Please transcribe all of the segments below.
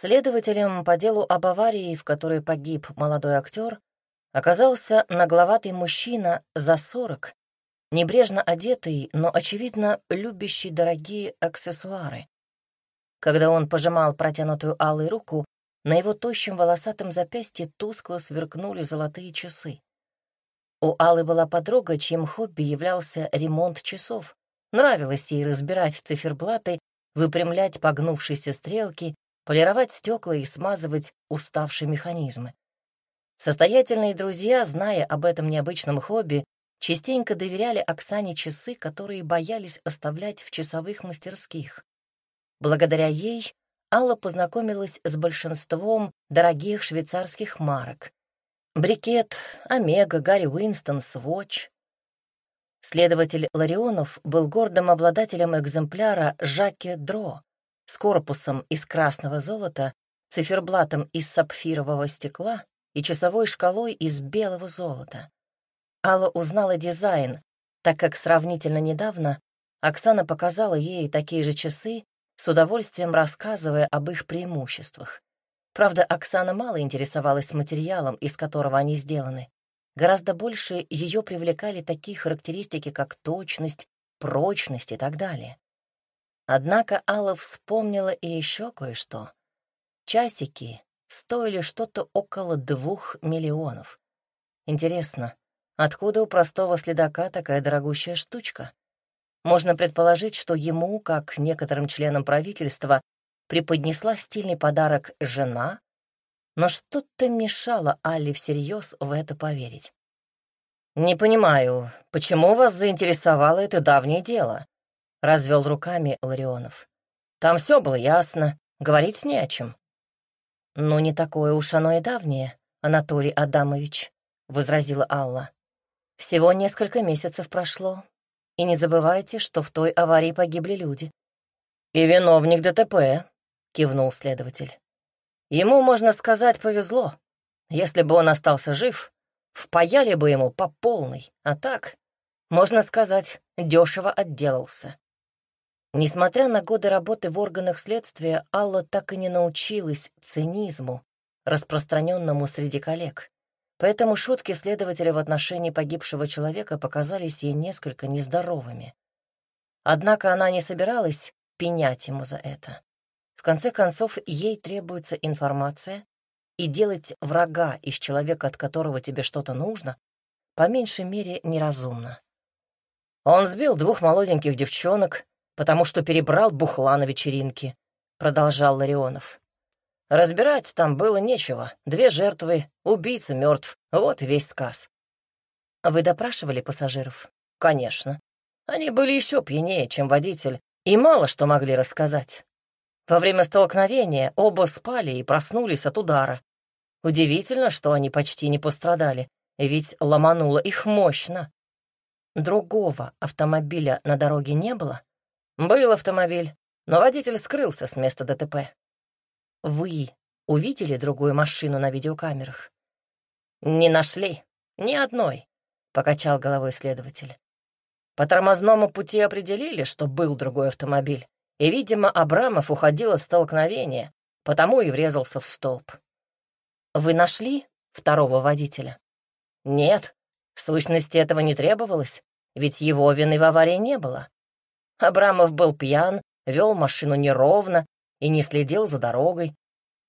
Следователем по делу об аварии, в которой погиб молодой актер, оказался нагловатый мужчина за сорок, небрежно одетый, но, очевидно, любящий дорогие аксессуары. Когда он пожимал протянутую алой руку, на его тощем волосатом запястье тускло сверкнули золотые часы. У Аллы была подруга, чьим хобби являлся ремонт часов. Нравилось ей разбирать циферблаты, выпрямлять погнувшиеся стрелки, полировать стекла и смазывать уставшие механизмы. Состоятельные друзья, зная об этом необычном хобби, частенько доверяли Оксане часы, которые боялись оставлять в часовых мастерских. Благодаря ей Алла познакомилась с большинством дорогих швейцарских марок. Брикет, Омега, Гарри Уинстон, Свотч. Следователь Ларионов был гордым обладателем экземпляра Жаке Дро с корпусом из красного золота, циферблатом из сапфирового стекла и часовой шкалой из белого золота. Алла узнала дизайн, так как сравнительно недавно Оксана показала ей такие же часы, с удовольствием рассказывая об их преимуществах. Правда, Оксана мало интересовалась материалом, из которого они сделаны. Гораздо больше ее привлекали такие характеристики, как точность, прочность и так далее. Однако Алла вспомнила и еще кое-что. Часики стоили что-то около двух миллионов. Интересно, откуда у простого следака такая дорогущая штучка? Можно предположить, что ему, как некоторым членам правительства, преподнесла стильный подарок жена, но что-то мешало Алле всерьез в это поверить. «Не понимаю, почему вас заинтересовало это давнее дело?» — развел руками Ларионов. «Там все было ясно, говорить не о чем». «Ну, не такое уж оно и давнее, Анатолий Адамович», — возразила Алла. «Всего несколько месяцев прошло, и не забывайте, что в той аварии погибли люди». «И виновник ДТП», — кивнул следователь. «Ему, можно сказать, повезло. Если бы он остался жив, впаяли бы ему по полной, а так, можно сказать, дешево отделался». Несмотря на годы работы в органах следствия, Алла так и не научилась цинизму, распространенному среди коллег. Поэтому шутки следователя в отношении погибшего человека показались ей несколько нездоровыми. Однако она не собиралась пенять ему за это. В конце концов, ей требуется информация, и делать врага из человека, от которого тебе что-то нужно, по меньшей мере неразумно. Он сбил двух молоденьких девчонок, потому что перебрал бухла на вечеринке, продолжал Ларионов. Разбирать там было нечего. Две жертвы, убийца мертв. Вот весь сказ. Вы допрашивали пассажиров? Конечно. Они были еще пьянее, чем водитель, и мало что могли рассказать. Во время столкновения оба спали и проснулись от удара. Удивительно, что они почти не пострадали, ведь ломануло их мощно. Другого автомобиля на дороге не было? Был автомобиль, но водитель скрылся с места ДТП. Вы увидели другую машину на видеокамерах? Не нашли. Ни одной, — покачал головой следователь. По тормозному пути определили, что был другой автомобиль, и, видимо, Абрамов уходил от столкновения, потому и врезался в столб. Вы нашли второго водителя? Нет, в сущности этого не требовалось, ведь его вины в аварии не было. Абрамов был пьян, вел машину неровно и не следил за дорогой.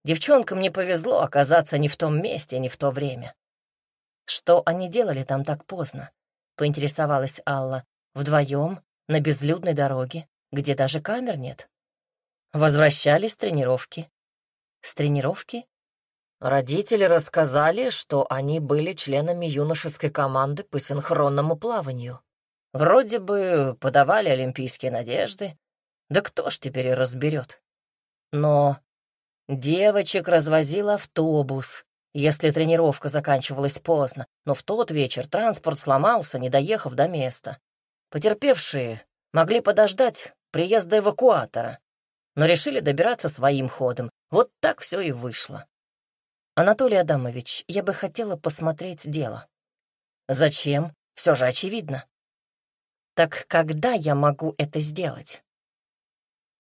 Девчонкам не повезло оказаться не в том месте, не в то время. Что они делали там так поздно? Поинтересовалась Алла. Вдвоем, на безлюдной дороге где даже камер нет. Возвращались с тренировки. С тренировки? Родители рассказали, что они были членами юношеской команды по синхронному плаванию. Вроде бы подавали олимпийские надежды. Да кто ж теперь разберет? Но девочек развозил автобус, если тренировка заканчивалась поздно, но в тот вечер транспорт сломался, не доехав до места. Потерпевшие могли подождать приезда эвакуатора, но решили добираться своим ходом. Вот так все и вышло. Анатолий Адамович, я бы хотела посмотреть дело. Зачем? Все же очевидно. Так когда я могу это сделать?